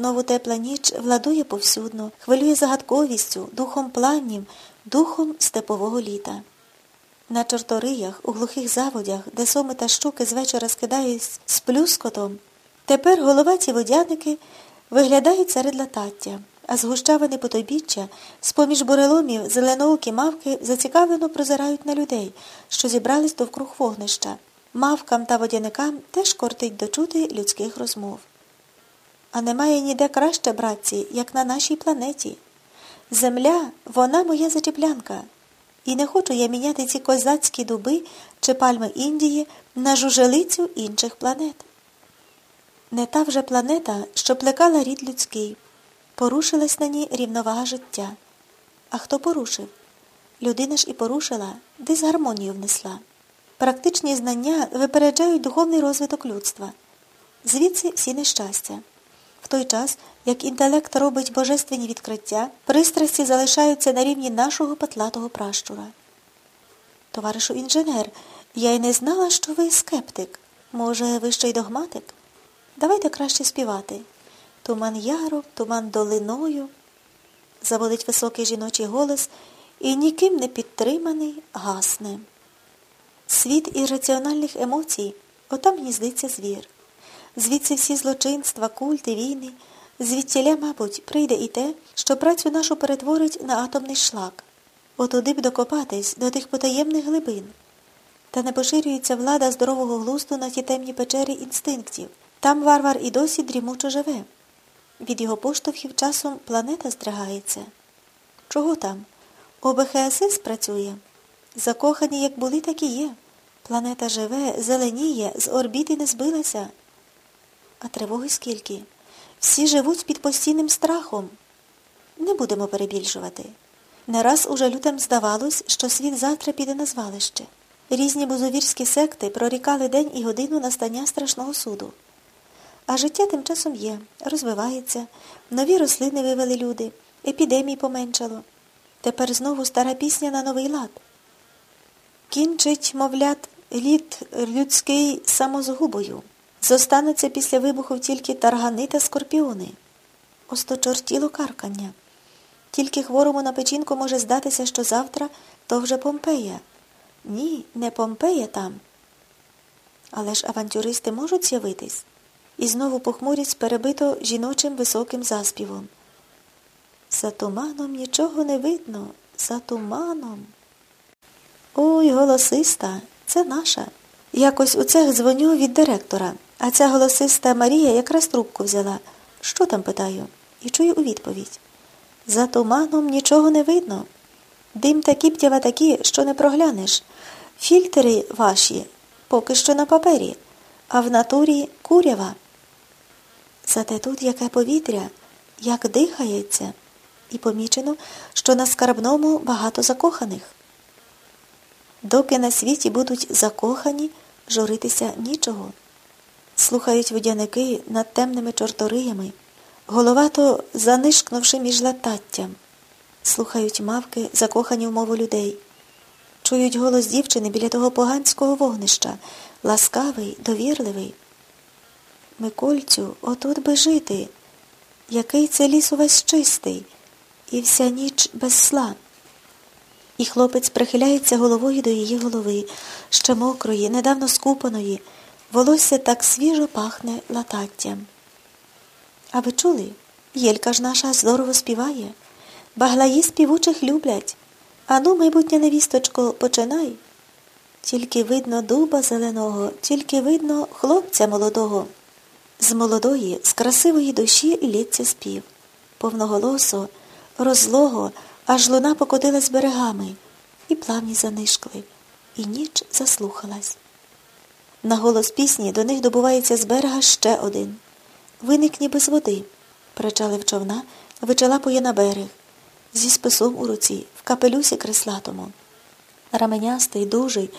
Знову тепла ніч владує повсюдно, хвилює загадковістю, духом планів, духом степового літа. На чорториях, у глухих заводях, де соми та щуки з вечора скидають з плюскотом, тепер головаті водяники виглядають серед латаття, а згущавини потойбіччя з-поміж буреломів зеленоокі мавки зацікавлено прозирають на людей, що зібрались довкруг вогнища. Мавкам та водяникам теж кортить дочути людських розмов. А немає ніде краще, братці, як на нашій планеті. Земля, вона моя зачеплянка. І не хочу я міняти ці козацькі дуби чи пальми Індії на жужелицю інших планет. Не та вже планета, що плекала рід людський, порушилась на ній рівновага життя. А хто порушив? Людина ж і порушила, десь гармонію внесла. Практичні знання випереджають духовний розвиток людства. Звідси всі нещастя. В той час, як інтелект робить божественні відкриття, пристрасті залишаються на рівні нашого патлатого пращура. Товаришу інженер, я й не знала, що ви скептик. Може, ви ще й догматик? Давайте краще співати. Туман яром, туман долиною. Заводить високий жіночий голос і ніким не підтриманий гасне. Світ ірраціональних емоцій, отам гніздиться звір. Звідси всі злочинства, культи, війни, звідтіля, мабуть, прийде і те, що працю нашу перетворить на атомний шлак. Отуди б докопатись до тих потаємних глибин. Та не поширюється влада здорового глузду на ті темні печері інстинктів. Там варвар і досі дрімучо живе. Від його поштовхів часом планета здригається. Чого там? ОБХСС працює. Закохані, як були, так і є. Планета живе, зеленіє, з орбіти не збилася. А тривоги скільки? Всі живуть під постійним страхом. Не будемо перебільшувати. Не раз уже людям здавалось, що світ завтра піде на звалище. Різні бузовірські секти прорікали день і годину настання страшного суду. А життя тим часом є, розвивається, нові рослини вивели люди, епідемій поменшало. Тепер знову стара пісня на новий лад. Кінчить, мовлят, лід людський самозгубою. Зостануться після вибухів тільки таргани та скорпіони. Осточортіло каркання. Тільки хворому на печінку може здатися, що завтра то вже Помпея. Ні, не Помпея там. Але ж авантюристи можуть з'явитись. І знову похмурість перебито жіночим високим заспівом. За туманом нічого не видно, за туманом. Ой, голосиста, це наша. Якось у цех дзвоню від директора, а ця голосиста Марія якраз трубку взяла. Що там питаю? І чую у відповідь. За туманом нічого не видно. Дим та кіптєва такі, що не проглянеш. Фільтри ваші поки що на папері, а в натурі курява. Зате тут яке повітря, як дихається, і помічено, що на скарбному багато закоханих. Доки на світі будуть закохані, журитися нічого. Слухають водяники над темними чорториями, головато занишкнувши між лататтям. Слухають мавки, закохані в мову людей. Чують голос дівчини біля того поганського вогнища, ласкавий, довірливий. Микольцю, отут би жити. Який це ліс увесь чистий, і вся ніч без сла. І хлопець прихиляється головою до її голови, ще мокрої, недавно скупаної, волосся так свіжо пахне лататтям. А ви чули? Єлька ж наша здорово співає. Баглаї співучих люблять. Ану, майбутня невісточко, починай. Тільки видно дуба зеленого, тільки видно хлопця молодого. З молодої, з красивої душі лється спів. Повноголосо, розлого, аж луна покотилась берегами, і плавні занишкли, і ніч заслухалась. На голос пісні до них добувається з берега ще один. Виник ніби з води. Причали в човна, вичалапує на берег, зі списом у руці, в капелюсі креслатому. Раменястий, дужий,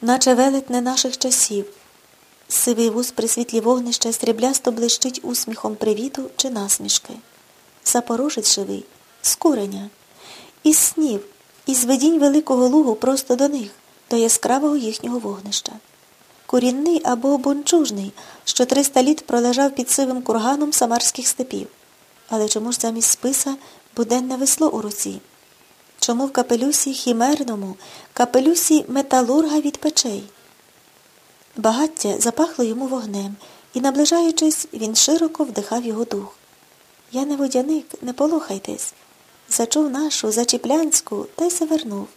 наче велет не наших часів. Сивий вуз при світлі вогнища сріблясто блищить усміхом привіту чи насмішки. Запорожець живий, з куреня, із снів, із видінь великого лугу просто до них, до яскравого їхнього вогнища. Курінний або бунчужний, що триста літ пролежав під сивим курганом самарських степів. Але чому ж замість списа буденне весло у руці? Чому в капелюсі хімерному, капелюсі металурга від печей? Багаття запахло йому вогнем, і, наближаючись, він широко вдихав його дух. Я не водяник, не полохайтесь. Зачув нашу, зачіплянську, та й се вернув.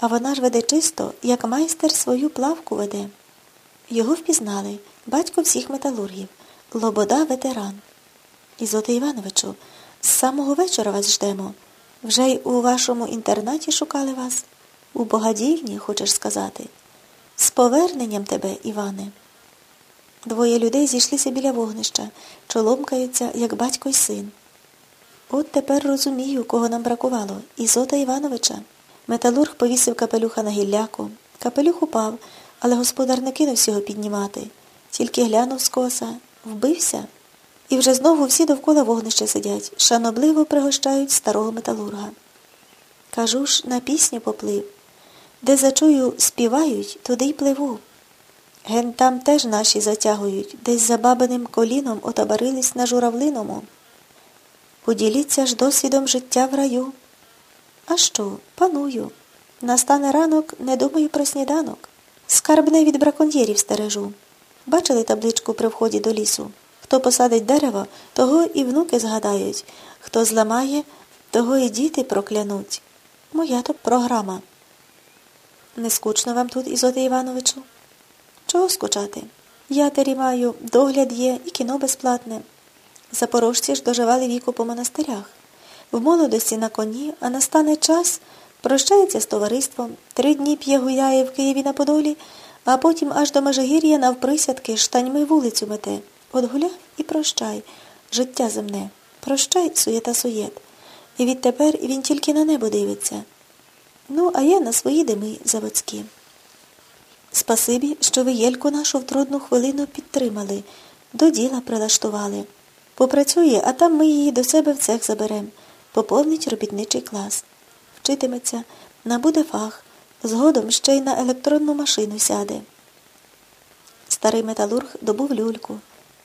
А вона ж веде чисто, як майстер свою плавку веде. Його впізнали, батько всіх металургів, Лобода ветеран. Ізоте Івановичу, з самого вечора вас ждемо. Вже й у вашому інтернаті шукали вас. У богадільні, хочеш сказати. З поверненням тебе, Іване. Двоє людей зійшлися біля вогнища, чоломкаються, як батько й син. От тепер розумію, кого нам бракувало Ізота Івановича. Металург повісив капелюха на гілляку. Капелюх упав, але господар не кинувся його піднімати. Тільки глянув скоса, вбився. І вже знову всі довкола вогнища сидять, шанобливо пригощають старого металурга. Кажу ж, на пісню поплив. Де зачую, співають, туди й пливу. Ген там теж наші затягують, десь за бабиним коліном отабарились на журавлиному. Поділіться ж досвідом життя в раю. А що, паную. Настане ранок, не думаю про сніданок. Скарбне від браконьєрів стережу. Бачили табличку при вході до лісу? Хто посадить дерево, того і внуки згадають. Хто зламає, того і діти проклянуть. Моя то програма. Не скучно вам тут, Ізоте Івановичу? Чого скучати? Ятері маю, догляд є і кіно безплатне. Запорожці ж доживали віку по монастирях. В молодості на коні, а настане час, прощається з товариством, три дні п'є гуляє в Києві на Подолі, а потім аж до Межигір'я навприсядки штаньми вулицю мете. От гуляв і прощай, життя земне. Прощай, суєта суєт. І відтепер він тільки на небо дивиться. Ну, а я на свої дими заводські. Спасибі, що ви Єльку нашу в трудну хвилину підтримали, до діла прилаштували. Попрацює, а там ми її до себе в цех заберем, поповнить робітничий клас. Вчитиметься, набуде фах, згодом ще й на електронну машину сяде. Старий металург добув люльку,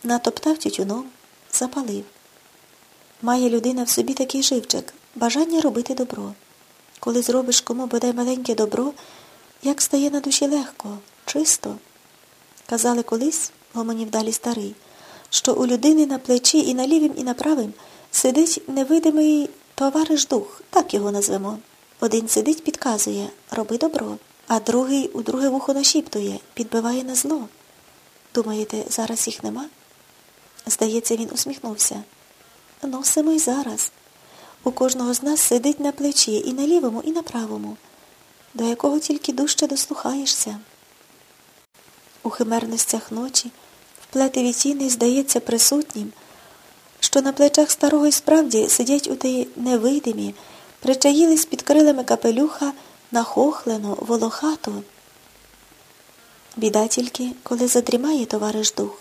натоптав тютюном, запалив. Має людина в собі такий живчик, бажання робити добро. Коли зробиш кому бодай маленьке добро, як стає на душі легко, чисто. Казали колись, гомонів далі старий, що у людини на плечі і на лівім, і на правим сидить невидимий товариш дух, так його назвемо. Один сидить, підказує роби добро, а другий у друге вухо нашіптує, підбиває на зло. Думаєте, зараз їх нема? Здається, він усміхнувся. Носимо й зараз. У кожного з нас сидить на плечі і на лівому, і на правому, до якого тільки дужче дослухаєшся. У химерностях ночі в плетеві тіни здається присутнім, що на плечах старого й справді сидять у тій невидимі, причаїлись під крилами капелюха нахохлено, волохато. Біда тільки, коли задрімає товариш дух.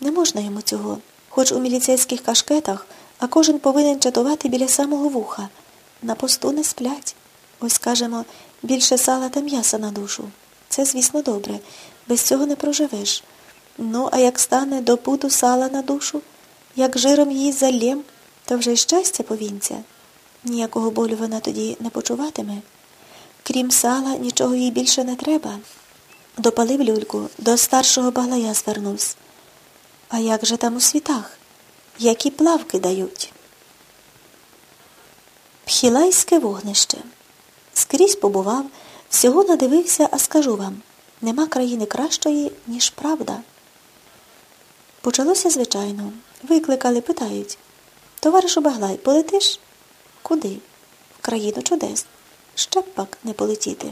Не можна йому цього, хоч у міліцейських кашкетах а кожен повинен чатувати біля самого вуха. На посту не сплять. Ось, кажемо, більше сала та м'яса на душу. Це, звісно, добре. Без цього не проживеш. Ну, а як стане до путу сала на душу, як жиром її залєм, то вже й щастя повінця. Ніякого болю вона тоді не почуватиме. Крім сала, нічого їй більше не треба. Допалив люльку, до старшого баглая звернувся. А як же там у світах? які плавки дають. Пхілайське вогнище. Скрізь побував, всього надивився, а скажу вам нема країни кращої, ніж правда. Почалося, звичайно. Викликали, питають Товаришу Баглай, полетиш? Куди? В країну чудес. Ще пак не полетіти.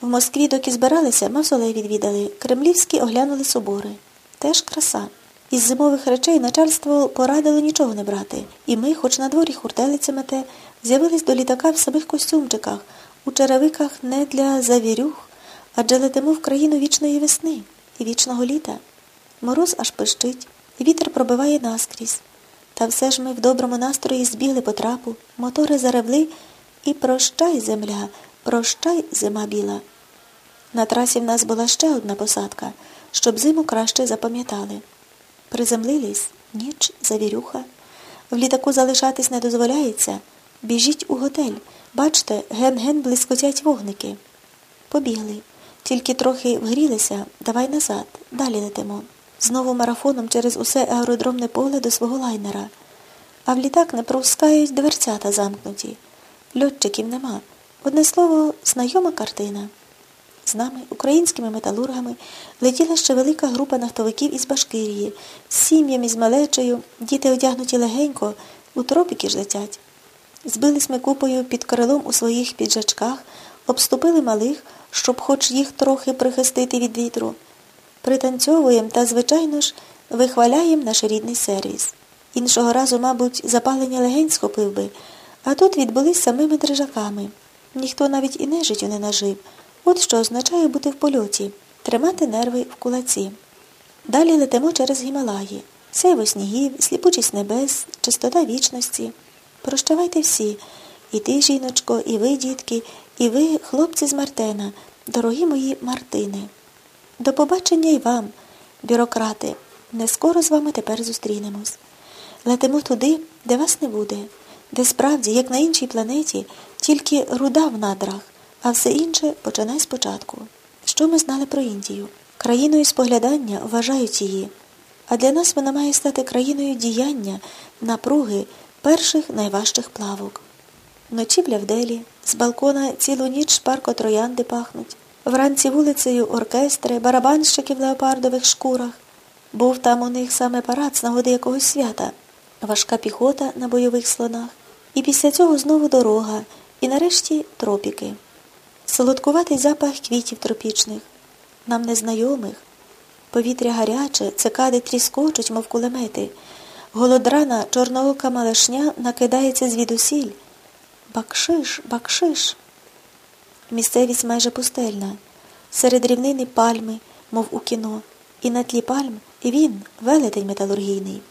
В Москві, доки збиралися, мавзолей відвідали, кремлівські оглянули собори. Теж краса. Із зимових речей начальство порадило нічого не брати, і ми, хоч на дворі хуртелиця мете, з'явились до літака в самих костюмчиках, у черевиках не для завірюх, адже летимо в країну вічної весни і вічного літа. Мороз аж пищить, вітер пробиває наскрізь. Та все ж ми в доброму настрої збігли по трапу, мотори заревли, і прощай, земля, прощай, зима біла. На трасі в нас була ще одна посадка, щоб зиму краще запам'ятали. Приземлились ніч, завірюха. В літаку залишатись не дозволяється. Біжіть у готель. Бачте, ген-ген блискотять вогники. Побігли. Тільки трохи вгрілися, давай назад, далі летимо. Знову марафоном через усе аеродромне поле до свого лайнера. А в літак не пропускають дверцята замкнуті. Льотчиків нема. Одне слово, знайома картина. З нами, українськими металургами, летіла ще велика група нафтовиків із Башкирії, з сім'ями, з малечею, діти одягнуті легенько, у тропіки ж летять. Збились ми купою під крилом у своїх піджачках, обступили малих, щоб хоч їх трохи прихистити від вітру. Пританцьовуємо та, звичайно ж, вихваляємо наш рідний сервіс. Іншого разу, мабуть, запалення легень схопив би, а тут відбулись самими дрижаками. Ніхто навіть і нежиттю не нажив. От що означає бути в польоті, тримати нерви в кулаці. Далі летимо через Гімалаї, сяйво снігів, сліпучість небес, чистота вічності. Прощавайте всі, і ти, жіночко, і ви, дітки, і ви, хлопці з Мартена, дорогі мої Мартини. До побачення й вам, бюрократи. Не скоро з вами тепер зустрінемось. Летимо туди, де вас не буде, де справді, як на іншій планеті, тільки руда в надрах, а все інше починай спочатку. Що ми знали про Індію? Країною споглядання вважають її, а для нас вона має стати країною діяння, напруги перших найважчих плавок. Вночі в Лявделі, з балкона цілу ніч шпарко троянди пахнуть, вранці вулицею оркестри, барабанщики в леопардових шкурах. Був там у них саме парад з нагоди якогось свята, важка піхота на бойових слонах, і після цього знову дорога, і нарешті тропіки. Солодкуватий запах квітів тропічних, нам незнайомих. Повітря гаряче, цикади тріскочуть, мов кулемети. Голодрана чорноока малешня накидається звідусіль. Бакшиш, бакшиш. Місцевість майже пустельна. Серед рівнини пальми, мов у кіно, і на тлі пальм він велетень металургійний.